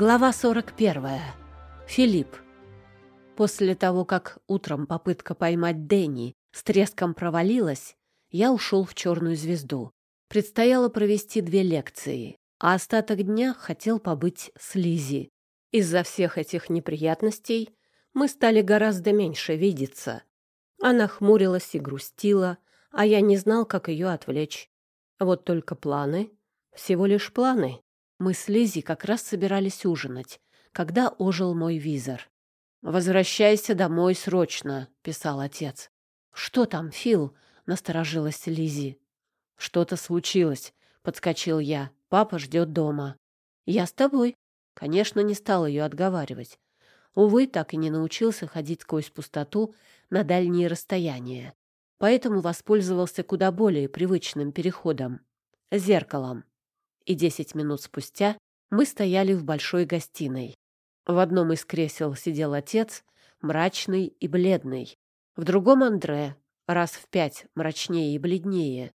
Глава 41. Филипп. После того, как утром попытка поймать Дэнни с треском провалилась, я ушел в «Черную звезду». Предстояло провести две лекции, а остаток дня хотел побыть с Лизи. Из-за всех этих неприятностей мы стали гораздо меньше видеться. Она хмурилась и грустила, а я не знал, как ее отвлечь. Вот только планы, всего лишь планы. Мы с Лизи как раз собирались ужинать, когда ожил мой визор. «Возвращайся домой срочно», — писал отец. «Что там, Фил?» — насторожилась Лизи. «Что-то случилось», — подскочил я. «Папа ждет дома». «Я с тобой». Конечно, не стал ее отговаривать. Увы, так и не научился ходить сквозь пустоту на дальние расстояния. Поэтому воспользовался куда более привычным переходом — зеркалом и десять минут спустя мы стояли в большой гостиной. В одном из кресел сидел отец, мрачный и бледный. В другом — Андре, раз в пять мрачнее и бледнее.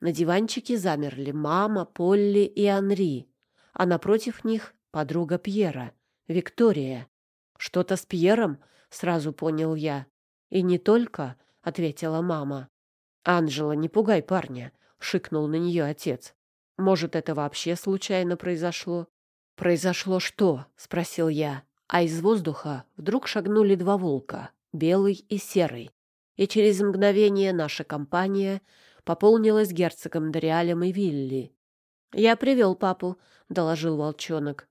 На диванчике замерли мама, Полли и Анри, а напротив них подруга Пьера, Виктория. «Что-то с Пьером?» — сразу понял я. «И не только», — ответила мама. «Анжела, не пугай парня», — шикнул на нее отец. Может, это вообще случайно произошло? Произошло что? спросил я. А из воздуха вдруг шагнули два волка, белый и серый. И через мгновение наша компания пополнилась герцогом Дориалем и Вилли. «Я привел папу», — доложил волчонок.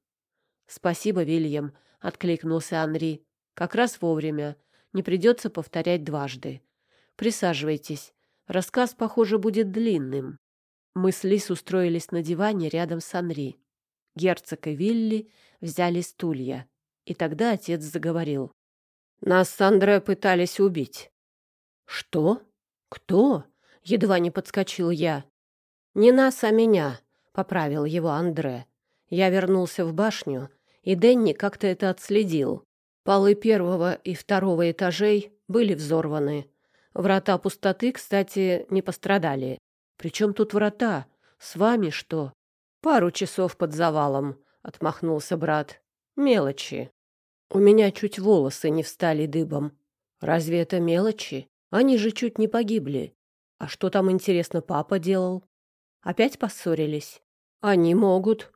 «Спасибо, Вильям», — откликнулся Анри. «Как раз вовремя. Не придется повторять дважды. Присаживайтесь. Рассказ, похоже, будет длинным». Мы с Лис устроились на диване рядом с Анри. Герцог и Вилли взяли стулья. И тогда отец заговорил. «Нас с Андре пытались убить». «Что? Кто?» — едва не подскочил я. «Не нас, а меня», — поправил его Андре. Я вернулся в башню, и Денни как-то это отследил. Полы первого и второго этажей были взорваны. Врата пустоты, кстати, не пострадали. Причем тут врата? С вами что? Пару часов под завалом, отмахнулся брат. Мелочи. У меня чуть волосы не встали дыбом. Разве это мелочи? Они же чуть не погибли. А что там, интересно, папа делал? Опять поссорились? Они могут.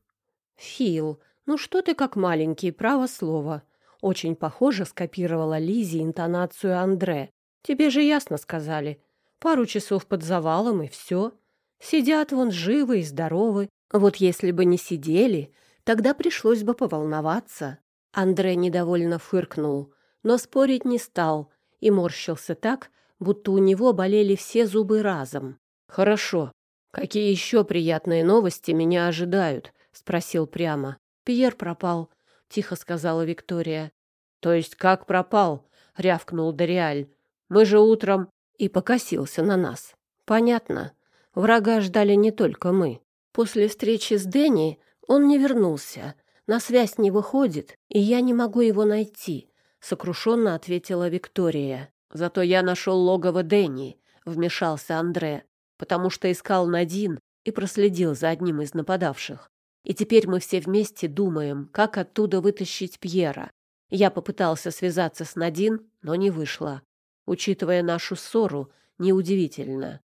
Фил, ну что ты как маленький, право слово. Очень похоже скопировала Лизи интонацию Андре. Тебе же ясно сказали. Пару часов под завалом, и все. Сидят вон живы и здоровы. Вот если бы не сидели, тогда пришлось бы поволноваться. Андре недовольно фыркнул, но спорить не стал и морщился так, будто у него болели все зубы разом. «Хорошо. Какие еще приятные новости меня ожидают?» — спросил прямо. «Пьер пропал», — тихо сказала Виктория. «То есть как пропал?» — рявкнул Дориаль. «Мы же утром...» и покосился на нас. Понятно. Врага ждали не только мы. После встречи с Дэнни он не вернулся. На связь не выходит, и я не могу его найти, сокрушенно ответила Виктория. Зато я нашел логово Дэнни, вмешался Андре, потому что искал Надин и проследил за одним из нападавших. И теперь мы все вместе думаем, как оттуда вытащить Пьера. Я попытался связаться с Надин, но не вышло. Учитывая нашу ссору, неудивительно.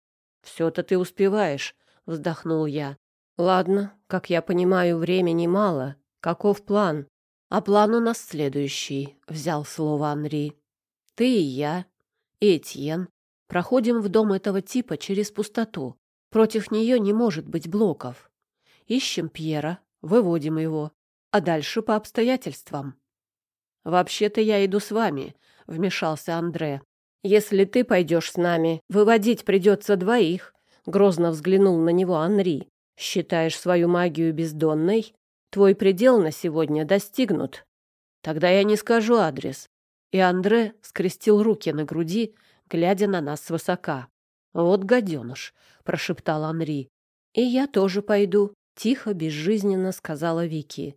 «Все-то ты успеваешь», — вздохнул я. «Ладно, как я понимаю, времени мало. Каков план?» «А план у нас следующий», — взял слово Анри. «Ты и я, и Этьен проходим в дом этого типа через пустоту. Против нее не может быть блоков. Ищем Пьера, выводим его, а дальше по обстоятельствам». «Вообще-то я иду с вами», — вмешался Андре. Если ты пойдешь с нами, выводить придется двоих, — грозно взглянул на него Анри. Считаешь свою магию бездонной? Твой предел на сегодня достигнут. Тогда я не скажу адрес. И Андре скрестил руки на груди, глядя на нас свысока. «Вот гаденыш», — прошептал Анри. «И я тоже пойду», — тихо, безжизненно сказала Вики.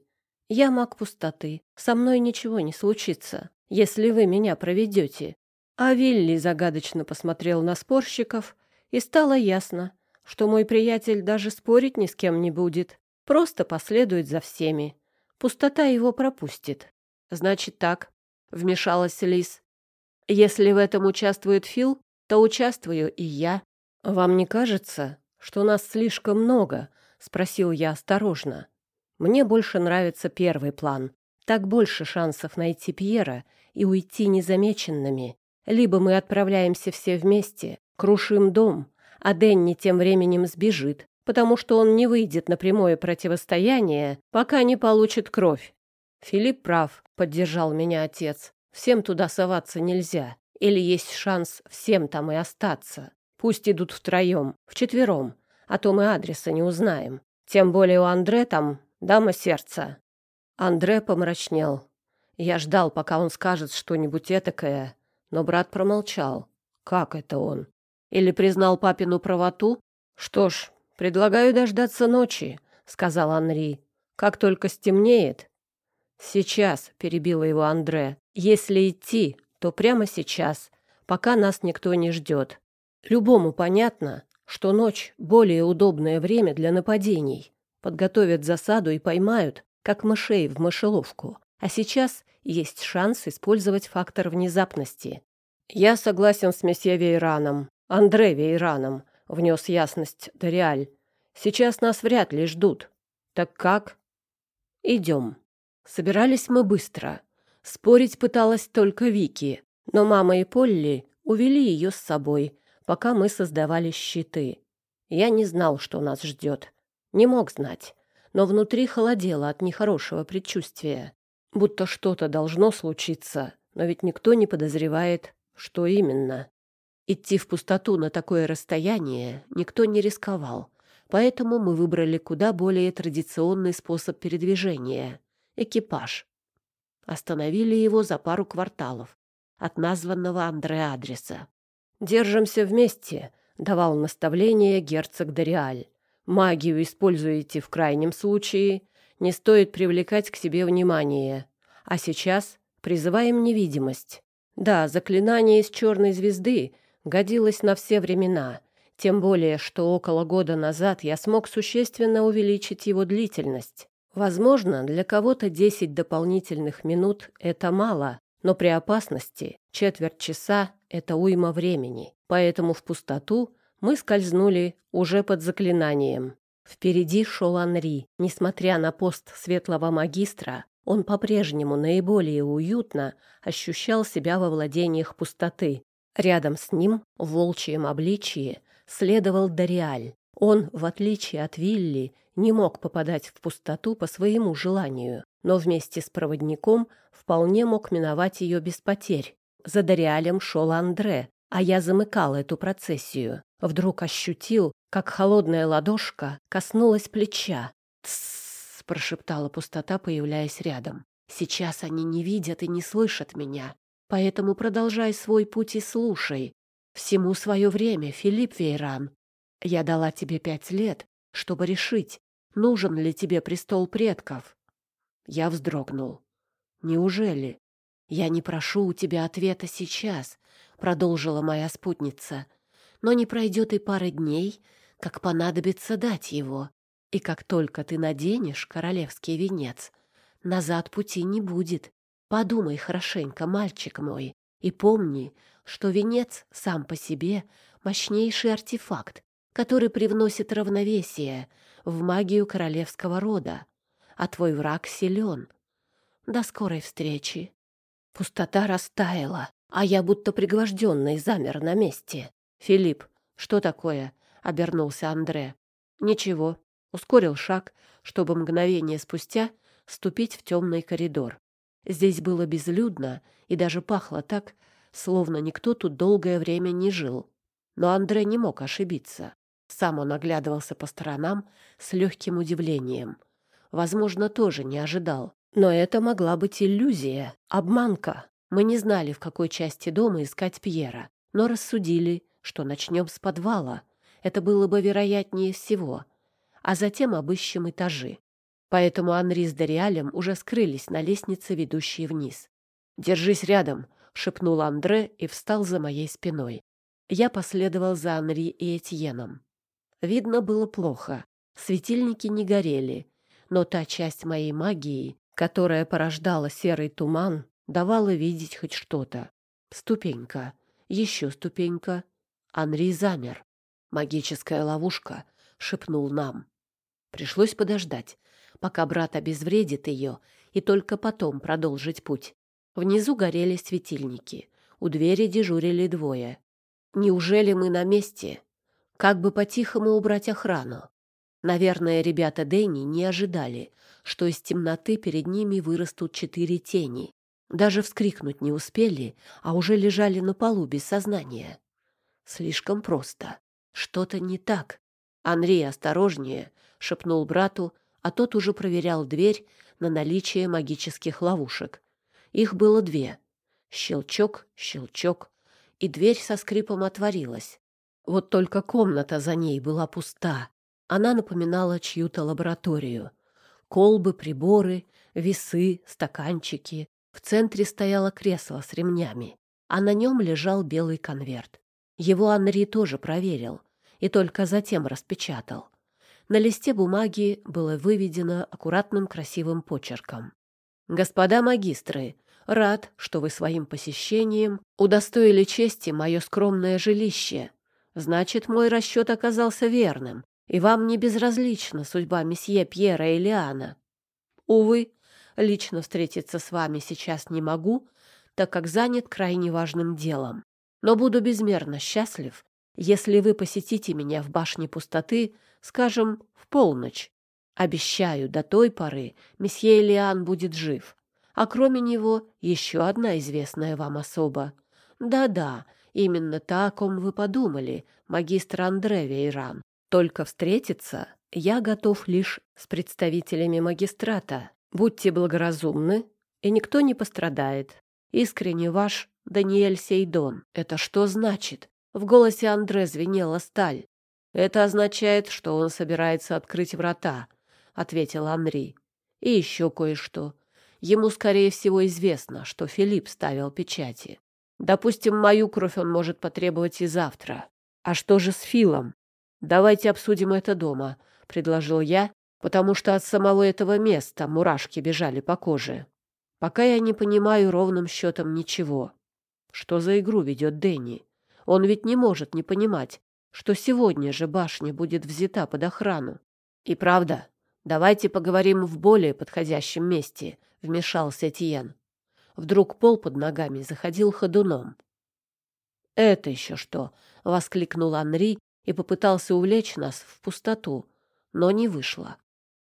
«Я маг пустоты. Со мной ничего не случится, если вы меня проведете. А Вилли загадочно посмотрел на спорщиков, и стало ясно, что мой приятель даже спорить ни с кем не будет, просто последует за всеми. пустота его пропустит. Значит так, вмешалась Лис. Если в этом участвует Фил, то участвую и я. Вам не кажется, что нас слишком много? спросил я осторожно. Мне больше нравится первый план. Так больше шансов найти Пьера и уйти незамеченными. Либо мы отправляемся все вместе, крушим дом, а Дэнни тем временем сбежит, потому что он не выйдет на прямое противостояние, пока не получит кровь. Филипп прав, поддержал меня отец. Всем туда соваться нельзя. Или есть шанс всем там и остаться. Пусть идут втроем, вчетвером, а то мы адреса не узнаем. Тем более у Андре там дама сердца. Андре помрачнел. Я ждал, пока он скажет что-нибудь этакое, но брат промолчал. Как это он? Или признал папину правоту? Что ж, предлагаю дождаться ночи, сказал Анри. Как только стемнеет. Сейчас, перебила его Андре. Если идти, то прямо сейчас, пока нас никто не ждет. Любому понятно, что ночь — более удобное время для нападений. Подготовят засаду и поймают, как мышей в мышеловку. А сейчас есть шанс использовать фактор внезапности. «Я согласен с месье Вейраном, Андре Вейраном», — внес ясность Дориаль. «Сейчас нас вряд ли ждут. Так как?» «Идем». Собирались мы быстро. Спорить пыталась только Вики, но мама и Полли увели ее с собой, пока мы создавали щиты. Я не знал, что нас ждет. Не мог знать, но внутри холодело от нехорошего предчувствия. Будто что-то должно случиться, но ведь никто не подозревает, что именно. Идти в пустоту на такое расстояние никто не рисковал, поэтому мы выбрали куда более традиционный способ передвижения — экипаж. Остановили его за пару кварталов от названного Андре адреса. «Держимся вместе», — давал наставление герцог Дориаль. «Магию используете в крайнем случае, не стоит привлекать к себе внимание. А сейчас призываем невидимость. Да, заклинание из черной звезды годилось на все времена, тем более, что около года назад я смог существенно увеличить его длительность. Возможно, для кого-то 10 дополнительных минут — это мало, но при опасности четверть часа — это уйма времени. Поэтому в пустоту мы скользнули уже под заклинанием. Впереди шел Анри. Несмотря на пост светлого магистра, он по-прежнему наиболее уютно ощущал себя во владениях пустоты. Рядом с ним, в волчьем обличии, следовал Дориаль. Он, в отличие от Вилли, не мог попадать в пустоту по своему желанию, но вместе с проводником вполне мог миновать ее без потерь. За Дориалем шел Андре, а я замыкал эту процессию. Вдруг ощутил, как холодная ладошка коснулась плеча. «Тссс!» — прошептала пустота, появляясь рядом. «Сейчас они не видят и не слышат меня, поэтому продолжай свой путь и слушай. Всему свое время, Филипп Вейран. Я дала тебе пять лет, чтобы решить, нужен ли тебе престол предков». Я вздрогнул. «Неужели?» «Я не прошу у тебя ответа сейчас», — продолжила моя спутница. «Но не пройдет и пары дней, как понадобится дать его. И как только ты наденешь королевский венец, назад пути не будет. Подумай хорошенько, мальчик мой, и помни, что венец сам по себе — мощнейший артефакт, который привносит равновесие в магию королевского рода, а твой враг силен. До скорой встречи. Пустота растаяла, а я будто пригвожденный замер на месте. «Филипп, что такое?» Обернулся Андре. Ничего, ускорил шаг, чтобы мгновение спустя ступить в темный коридор. Здесь было безлюдно и даже пахло так, словно никто тут долгое время не жил. Но Андре не мог ошибиться. Сам он оглядывался по сторонам с легким удивлением. Возможно, тоже не ожидал. Но это могла быть иллюзия, обманка. Мы не знали, в какой части дома искать Пьера, но рассудили, что начнем с подвала — это было бы вероятнее всего. А затем обыщем этажи. Поэтому Анри с Дориалем уже скрылись на лестнице, ведущей вниз. «Держись рядом», — шепнул Андре и встал за моей спиной. Я последовал за Анри и Этьеном. Видно было плохо. Светильники не горели, но та часть моей магии, которая порождала серый туман, давала видеть хоть что-то. Ступенька, еще ступенька. Анри замер. «Магическая ловушка», — шепнул нам. Пришлось подождать, пока брат обезвредит ее, и только потом продолжить путь. Внизу горели светильники. У двери дежурили двое. Неужели мы на месте? Как бы по-тихому убрать охрану? Наверное, ребята Дэнни не ожидали, что из темноты перед ними вырастут четыре тени. Даже вскрикнуть не успели, а уже лежали на полу без сознания. Слишком просто. Что-то не так. Анри, осторожнее, шепнул брату, а тот уже проверял дверь на наличие магических ловушек. Их было две. Щелчок, щелчок, и дверь со скрипом отворилась. Вот только комната за ней была пуста. Она напоминала чью-то лабораторию. Колбы, приборы, весы, стаканчики, в центре стояло кресло с ремнями, а на нем лежал белый конверт. Его Анри тоже проверил и только затем распечатал. На листе бумаги было выведено аккуратным красивым почерком. «Господа магистры, рад, что вы своим посещением удостоили чести мое скромное жилище. Значит, мой расчет оказался верным, и вам не безразлична судьба месье Пьера и Лиана. Увы, Лично встретиться с вами сейчас не могу, так как занят крайне важным делом. Но буду безмерно счастлив, если вы посетите меня в башне пустоты, скажем, в полночь. Обещаю, до той поры месье Элиан будет жив. А кроме него еще одна известная вам особа. Да-да, именно та, о ком вы подумали, магистр Андре Вейран. Только встретиться я готов лишь с представителями магистрата. Будьте благоразумны, и никто не пострадает. Искренне ваш Даниэль Сейдон. Это что значит? В голосе Андре звенела сталь. Это означает, что он собирается открыть врата, ответил Анри. И еще кое-что. Ему, скорее всего, известно, что Филипп ставил печати. Допустим, мою кровь он может потребовать и завтра. А что же с Филом? Давайте обсудим это дома, предложил я потому что от самого этого места мурашки бежали по коже. Пока я не понимаю ровным счетом ничего. Что за игру ведет Дэнни? Он ведь не может не понимать, что сегодня же башня будет взята под охрану. И правда, давайте поговорим в более подходящем месте, вмешался Тиен. Вдруг пол под ногами заходил ходуном. «Это еще что?» — воскликнул Анри и попытался увлечь нас в пустоту, но не вышло.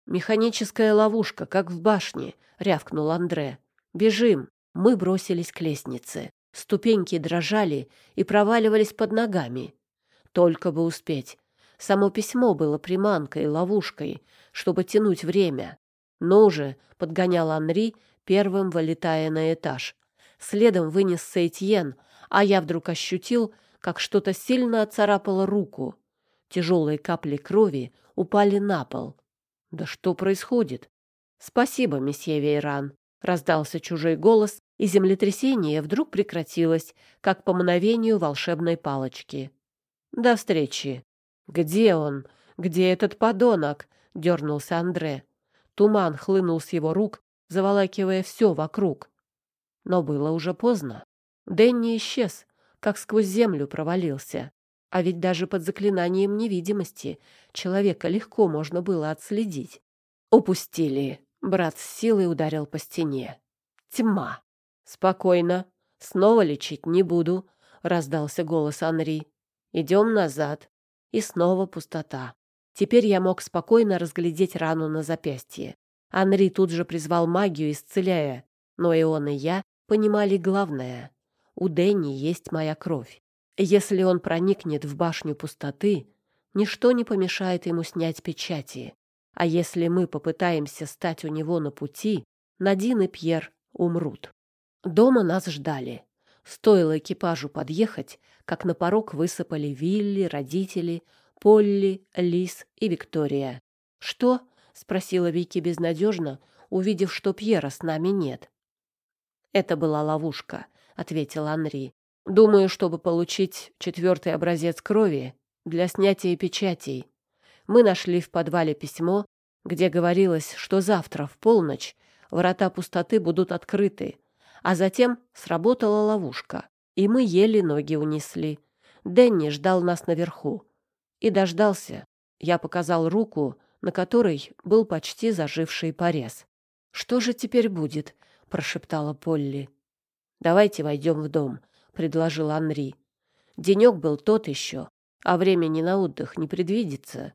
«Механическая ловушка, как в башне», — рявкнул Андре. «Бежим!» Мы бросились к лестнице. Ступеньки дрожали и проваливались под ногами. Только бы успеть. Само письмо было приманкой, ловушкой, чтобы тянуть время. Но уже подгонял Анри, первым вылетая на этаж. Следом вынес Сейтьен, а я вдруг ощутил, как что-то сильно оцарапало руку. Тяжелые капли крови упали на пол. Да что происходит? Спасибо, месье Вейран. Раздался чужой голос, и землетрясение вдруг прекратилось, как по мановению волшебной палочки. До встречи. Где он? Где этот подонок? Дернулся Андре. Туман хлынул с его рук, заволакивая все вокруг. Но было уже поздно. Дэнни исчез, как сквозь землю провалился. А ведь даже под заклинанием невидимости человека легко можно было отследить. Упустили. Брат с силой ударил по стене. Тьма. Спокойно. Снова лечить не буду, раздался голос Анри. Идем назад. И снова пустота. Теперь я мог спокойно разглядеть рану на запястье. Анри тут же призвал магию, исцеляя. Но и он, и я понимали главное. У Дэнни есть моя кровь. Если он проникнет в башню пустоты, ничто не помешает ему снять печати. А если мы попытаемся стать у него на пути, Надин и Пьер умрут. Дома нас ждали. Стоило экипажу подъехать, как на порог высыпали Вилли, родители, Полли, Лис и Виктория. «Что?» — спросила Вики безнадежно, увидев, что Пьера с нами нет. «Это была ловушка», — ответил Анри. Думаю, чтобы получить четвертый образец крови для снятия печатей. Мы нашли в подвале письмо, где говорилось, что завтра в полночь врата пустоты будут открыты. А затем сработала ловушка, и мы еле ноги унесли. Дэнни ждал нас наверху. И дождался. Я показал руку, на которой был почти заживший порез. «Что же теперь будет?» — прошептала Полли. «Давайте войдем в дом», — предложил Анри. Денек был тот еще, а времени на отдых не предвидится.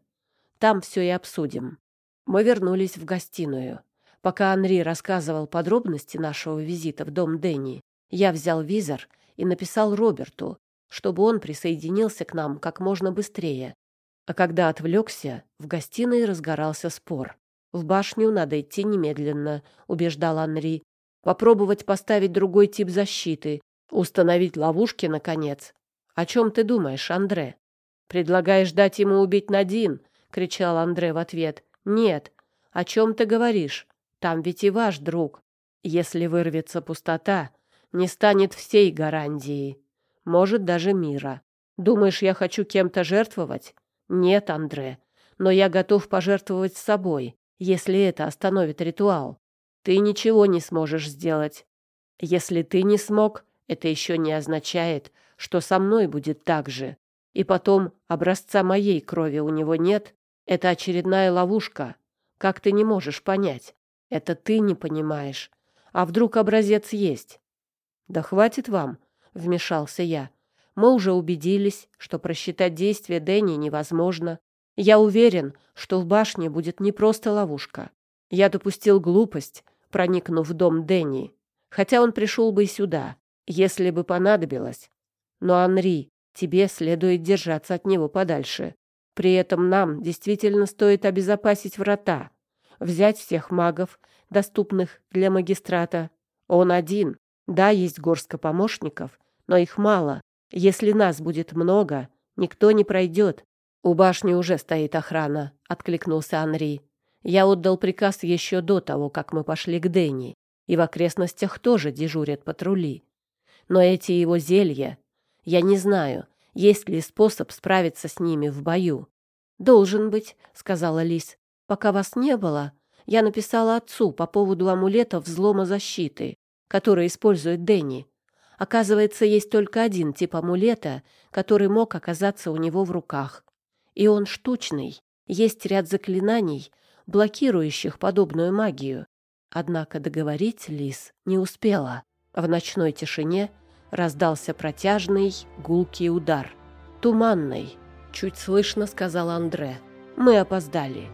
Там все и обсудим. Мы вернулись в гостиную. Пока Анри рассказывал подробности нашего визита в дом Дэнни, я взял визор и написал Роберту, чтобы он присоединился к нам как можно быстрее. А когда отвлекся, в гостиной разгорался спор. «В башню надо идти немедленно», — убеждал Анри. «Попробовать поставить другой тип защиты, установить ловушки, наконец. О чем ты думаешь, Андре?» «Предлагаешь дать ему убить Надин?» — кричал Андре в ответ. «Нет. О чем ты говоришь? Там ведь и ваш друг. Если вырвется пустота, не станет всей гарантии. Может, даже мира. Думаешь, я хочу кем-то жертвовать? Нет, Андре. Но я готов пожертвовать собой, если это остановит ритуал. Ты ничего не сможешь сделать. Если ты не смог, это еще не означает, что со мной будет так же. И потом, образца моей крови у него нет. Это очередная ловушка. Как ты не можешь понять? Это ты не понимаешь. А вдруг образец есть? Да хватит вам, вмешался я. Мы уже убедились, что просчитать действия Дэнни невозможно. Я уверен, что в башне будет не просто ловушка. Я допустил глупость, проникнув в дом Дэнни, хотя он пришел бы и сюда, если бы понадобилось. Но, Анри, тебе следует держаться от него подальше. При этом нам действительно стоит обезопасить врата взять всех магов, доступных для магистрата. Он один. Да, есть горстка помощников, но их мало. Если нас будет много, никто не пройдет. У башни уже стоит охрана, откликнулся Анри. Я отдал приказ еще до того, как мы пошли к Дэнни, и в окрестностях тоже дежурят патрули. Но эти его зелья, я не знаю, есть ли способ справиться с ними в бою. Должен быть, сказала Лис. Пока вас не было, я написала отцу по поводу амулетов взлома защиты, который использует Дэнни. Оказывается, есть только один тип амулета, который мог оказаться у него в руках. И он штучный. Есть ряд заклинаний, блокирующих подобную магию. Однако договорить Лис не успела. В ночной тишине раздался протяжный, гулкий удар. «Туманный», — чуть слышно сказал Андре. «Мы опоздали».